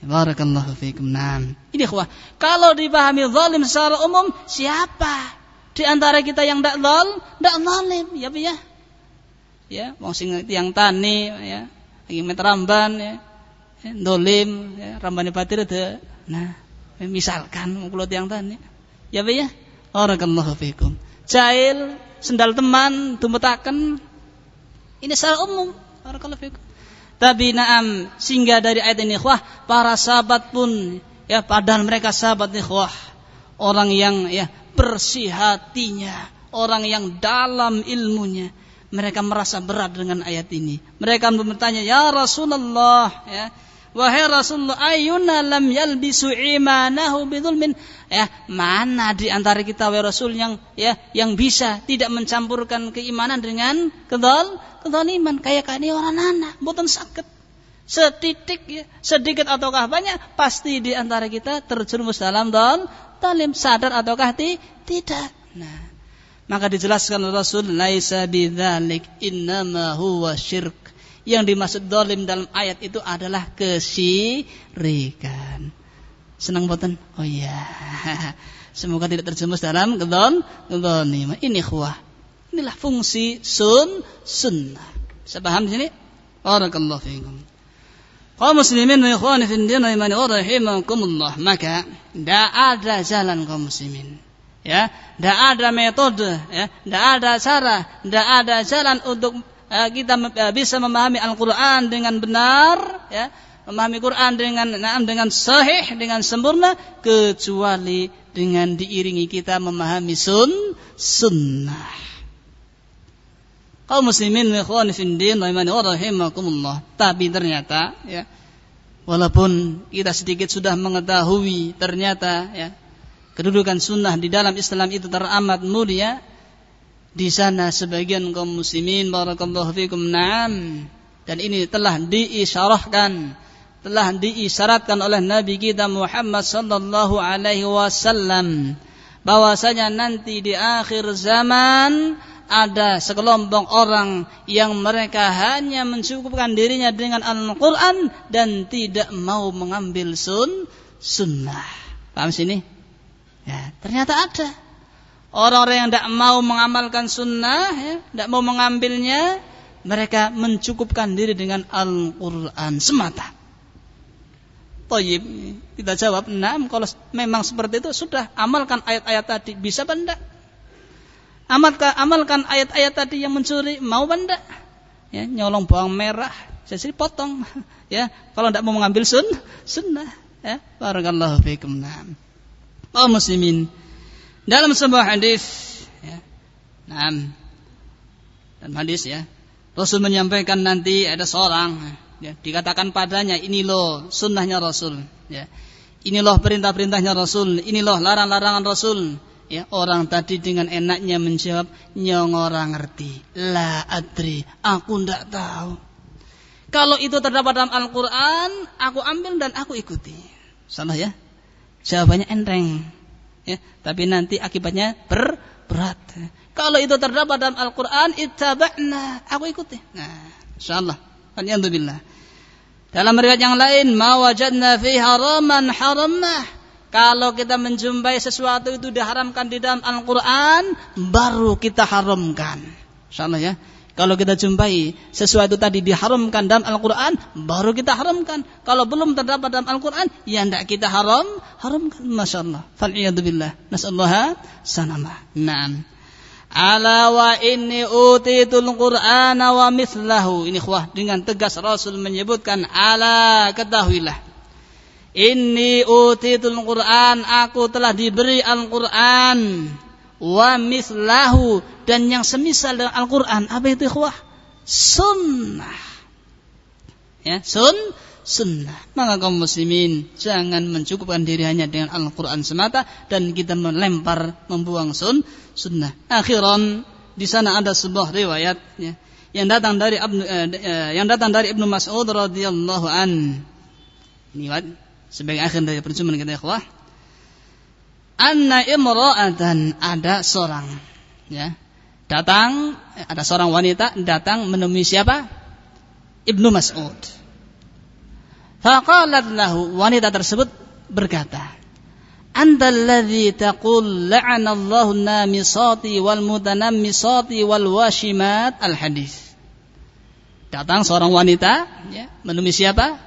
Barakallahu fiikum Naam. Ini ikhwah, kalau dipahami zalim secara umum, siapa di antara kita yang tidak zal, tidak zalim, ya ya. Ya, mau sing yang tani ya, lagi metramban ya, dolim ya, rambani batir ada nah Misalkan kalau tiang tanya. Ya be ya. Barakallahu fikum. Jahil sendal teman tumetaken ini secara umum. Barakallahu fikum. Tapi naam sehingga dari ayat ini wah para sahabat pun ya padahal mereka sahabat ikhwah orang yang ya bersih hatinya, orang yang dalam ilmunya. Mereka merasa berat dengan ayat ini. Mereka bertanya, "Ya Rasulullah, ya, Wahai Rasulullah, ayuna lam yalbisu imanahu bidzulmin. Ya, mana di antara kita wahai Rasul yang ya yang bisa tidak mencampurkan keimanan dengan kedol kedoliman kayak kani orang anak, bukan sakit. Setitik ya, sedikit ataukah banyak pasti di antara kita terjerumus dalam dol talim sadar ataukah ti? tidak. Nah, maka dijelaskan Rasul laisa bidzalik innama huwa syirk yang dimaksud dolim dalam ayat itu adalah kesyirikan. Senang boten? Oh iya. Semoga tidak terjemus dalam kedon kedoniman. Ini kuah. Inilah fungsi sun sunnah. Bisa paham di sini? Barakallahu fiikum. Kaum muslimin wa ikhwani fi din imani wa rahimakumullah. Maka tidak ada jalan kaum muslimin. Ya, tidak ada metode, ya, tidak ada cara, tidak ada jalan untuk kita eh, bisa memahami Al-Quran dengan benar, ya, memahami Quran dengan dengan sahih, dengan sempurna, kecuali dengan diiringi kita memahami sun sunnah. Kaum muslimin ikhwan fiddin rahimakumullah. Tapi ternyata ya walaupun kita sedikit sudah mengetahui ternyata ya kedudukan sunnah di dalam Islam itu teramat mulia di sana sebagian kaum muslimin barakallahu fikum na'am dan ini telah diisyarahkan telah diisyaratkan oleh Nabi kita Muhammad sallallahu alaihi wasallam bahwasanya nanti di akhir zaman ada sekelompok orang yang mereka hanya mencukupkan dirinya dengan Al-Quran dan tidak mau mengambil sun sunnah. Paham sini? Ya, ternyata ada. Orang-orang yang tidak mau mengamalkan sunnah, ya, tidak mau mengambilnya, mereka mencukupkan diri dengan Al-Quran semata. Toyib, kita jawab, nah kalau memang seperti itu sudah amalkan ayat-ayat tadi, bisa benda. Amalkan, amalkan ayat-ayat tadi yang mencuri, mau benda. Ya, nyolong bawang merah, jadi potong. Ya, kalau tidak mau mengambil sun, sunnah. Ya, barakallahu fiikum. Nah, kaum muslimin, dalam sebuah hadis ya. Nah, dan hadis ya. Rasul menyampaikan nanti ada seorang ya, dikatakan padanya ini loh sunnahnya Rasul ya. Ini loh perintah-perintahnya Rasul, ini loh larang-larangan Rasul. Ya, orang tadi dengan enaknya menjawab, nyong orang ngerti. La adri, aku ndak tahu. Kalau itu terdapat dalam Al-Quran, aku ambil dan aku ikuti. Salah ya? Jawabannya enteng ya, tapi nanti akibatnya ber, berat. Kalau itu terdapat dalam Al-Quran, ittaba'na, aku ikuti. Nah, insyaallah. Alhamdulillah. Dalam riwayat yang lain, ma wajadna fi haraman haramah. Kalau kita menjumpai sesuatu itu diharamkan di dalam Al-Quran, baru kita haramkan. Insyaallah ya. Kalau kita jumpai sesuatu tadi diharamkan dalam Al-Quran, baru kita haramkan. Kalau belum terdapat dalam Al-Quran, ya tidak kita haram, haramkan. Masya Allah. Fal'iyadzubillah. Nas'allah sanamah. Naam. Ala wa inni utitul qur'ana wa mislahu. Ini khwah dengan tegas Rasul menyebutkan ala ketahuilah. Inni utitul qur'an aku telah diberi Al-Qur'an wa mislahu. Dan yang semisal dengan Al-Qur'an apa itu ikhwah? Sunnah. Ya sun sunnah. Maka kaum muslimin jangan mencukupkan diri hanya dengan Al-Qur'an semata dan kita melempar membuang sun sunnah. Akhiran di sana ada sebuah riwayat ya, yang datang dari Ibnu eh, eh, yang datang dari Ibnu Mas'ud radhiyallahu an. Ini sebagai akhir dari perjumpaan kita ikhwah anna imra'atan ada seorang ya. Datang ada seorang wanita datang menemui siapa? Ibnu Mas'ud. Faqalat lahu wanita tersebut berkata anta alladhi taqul la'ana Allahu namisati wal mutanammisati wal washimat al hadis datang seorang wanita ya menemui siapa?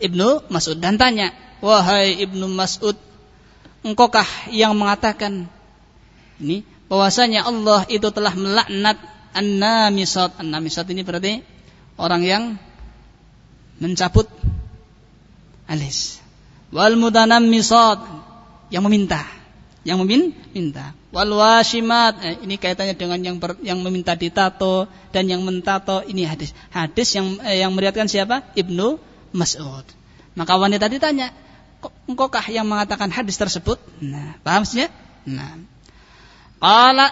Ibnu Mas'ud dan tanya wahai Ibnu Mas'ud engkaukah yang mengatakan ini bahwasanya Allah itu telah melaknat an-namisat. An-namisat ini berarti orang yang mencabut alis. Wal mutanammisat yang meminta, yang meminta. Wal washimat eh, ini kaitannya dengan yang ber, yang meminta ditato dan yang mentato ini hadis. Hadis yang eh, yang meriatkan siapa? Ibnu Mas'ud. Maka wanita ditanya, engkaukah yang mengatakan hadis tersebut? Nah, paham sih? Nah. Qala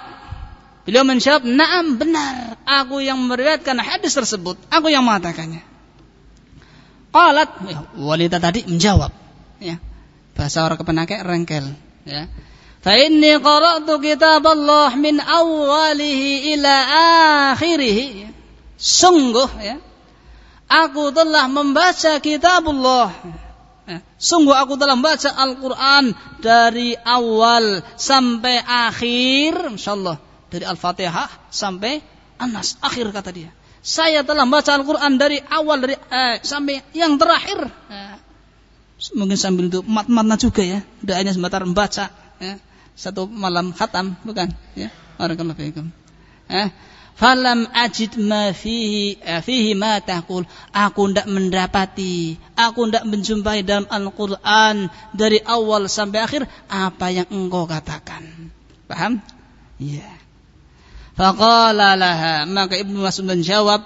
beliau menjawab, "Na'am, benar. Aku yang meriwayatkan hadis tersebut. Aku yang mengatakannya." Qalat, ya, wanita tadi menjawab, ya. Bahasa orang kepenakai rengkel, ya. Fa inni qara'tu kitab Allah min awalihi ila akhirih. Sungguh ya. Aku telah membaca kitab Allah. Ya, sungguh aku telah membaca Al-Quran dari awal sampai akhir. InsyaAllah. Dari Al-Fatihah sampai Anas. Akhir kata dia. Saya telah membaca Al-Quran dari awal dari eh, sampai yang terakhir. Ya. Mungkin sambil itu mat-matna juga ya. Tidak hanya sebentar membaca. Ya. Satu malam khatam. Bukan. Ya. Barakallahu fiikum. Eh. Falam ajid ma fihi, eh, fihi ma taqul. Aku tidak mendapati, aku tidak menjumpai dalam Al-Quran dari awal sampai akhir apa yang engkau katakan. Paham? Iya. Yeah. Faqala laha, maka Ibnu Mas'ud menjawab,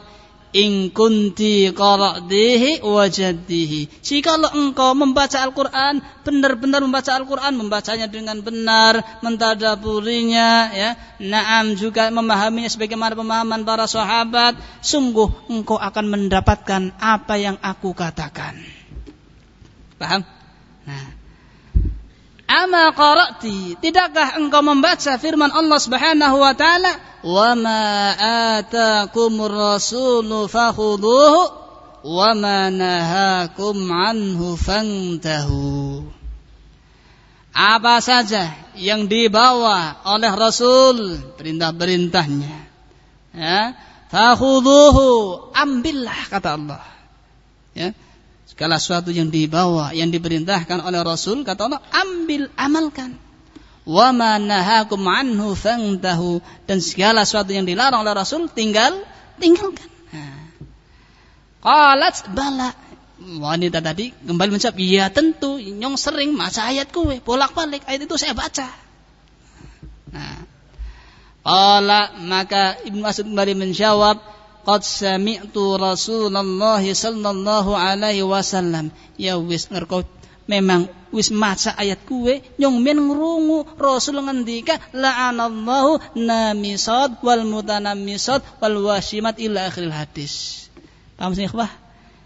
in kunti qara'dihi wajaddihi. Jikalau engkau membaca Al-Qur'an, benar-benar membaca Al-Qur'an, membacanya dengan benar, mentadaburinya ya. Naam juga memahaminya sebagaimana pemahaman para sahabat, sungguh engkau akan mendapatkan apa yang aku katakan. Paham? Nah, ama qara'ti? Tidakkah engkau membaca firman Allah Subhanahu wa taala wa ma ataakumur rasulu fakhudhuhu wa ma nahakum anhu fantahu. Apa saja yang dibawa oleh Rasul perintah-perintahnya ya ambillah kata Allah. Ya Segala sesuatu yang dibawa, yang diperintahkan oleh Rasul, kata Allah, ambil, amalkan. Wa ma nahakum anhu fangtahu. Dan segala sesuatu yang dilarang oleh Rasul, tinggal, tinggalkan. Qalat bala. Wanita tadi kembali menjawab, iya tentu, nyong sering maca ayat kue, bolak-balik, ayat itu saya baca. Nah, Qala maka Ibnu Mas'ud kembali menjawab, qad sami'tu Rasulullah sallallahu alaihi wasallam. Ya wis ngerko. Memang wis maca ayat kuwe nyong men ngrungu Rasul ngendika la'anallahu namisad wal mutanammisat wal washimat ila akhir hadis paham sih ikhwah?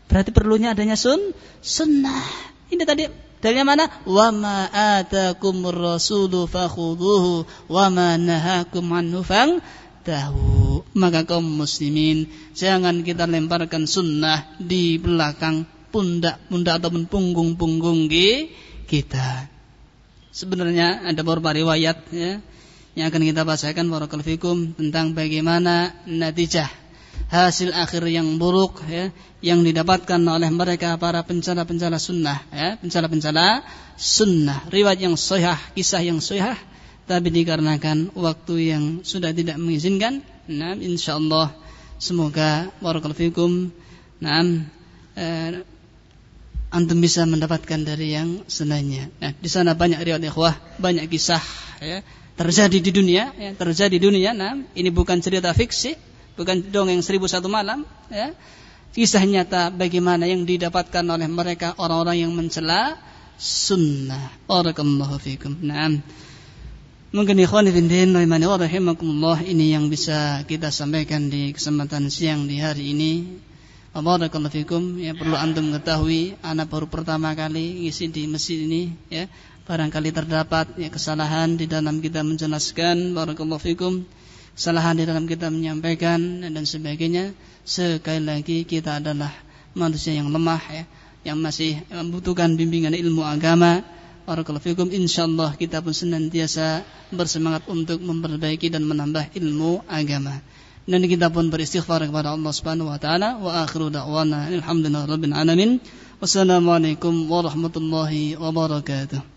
Berarti perlunya adanya sun sunnah. Ini tadi dari mana? Wa ma atakumur rasulu fakhudhuhu wa ma nahakum anhu fang tahu. Maka kaum muslimin jangan kita lemparkan sunnah di belakang pundak-pundak ataupun punggung-punggung kita. Sebenarnya ada beberapa riwayat ya, yang akan kita barakallahu fikum tentang bagaimana natijah hasil akhir yang buruk ya, yang didapatkan oleh mereka para pencela-pencela sunnah ya, pencela-pencela sunnah. Riwayat yang sahih kisah yang sahih tapi dikarenakan waktu yang sudah tidak mengizinkan nah insyaallah semoga barakallahu fikum nah eh, antum bisa mendapatkan dari yang senanya nah di sana banyak riwayat ikhwah banyak kisah ya terjadi di dunia ya terjadi di dunia nah ini bukan cerita fiksi bukan dongeng seribu satu malam ya. Kisah nyata bagaimana yang didapatkan oleh mereka orang-orang yang mencela sunnah. Barakallahu fikum nah Mungkin ikhwan fillah rahimani wa rahimakumullah ini yang bisa kita sampaikan di kesempatan siang di hari ini. Barakallahu fikum. Ya perlu antum ketahui anak baru pertama kali ngisi di masjid ini ya barangkali terdapat ya kesalahan di dalam kita menjelaskan. Barakallahu fikum. Kesalahan di dalam kita menyampaikan dan sebagainya. Sekali lagi kita adalah manusia yang lemah ya yang masih membutuhkan bimbingan ilmu agama Barakallahu fikum insyaallah kita pun senantiasa bersemangat untuk memperbaiki dan menambah ilmu agama. Dan kita pun beristighfar kepada Allah Subhanahu wa taala wa akhiru da'wana alhamdulillahi rabbil alamin. Wassalamualaikum warahmatullahi wabarakatuh.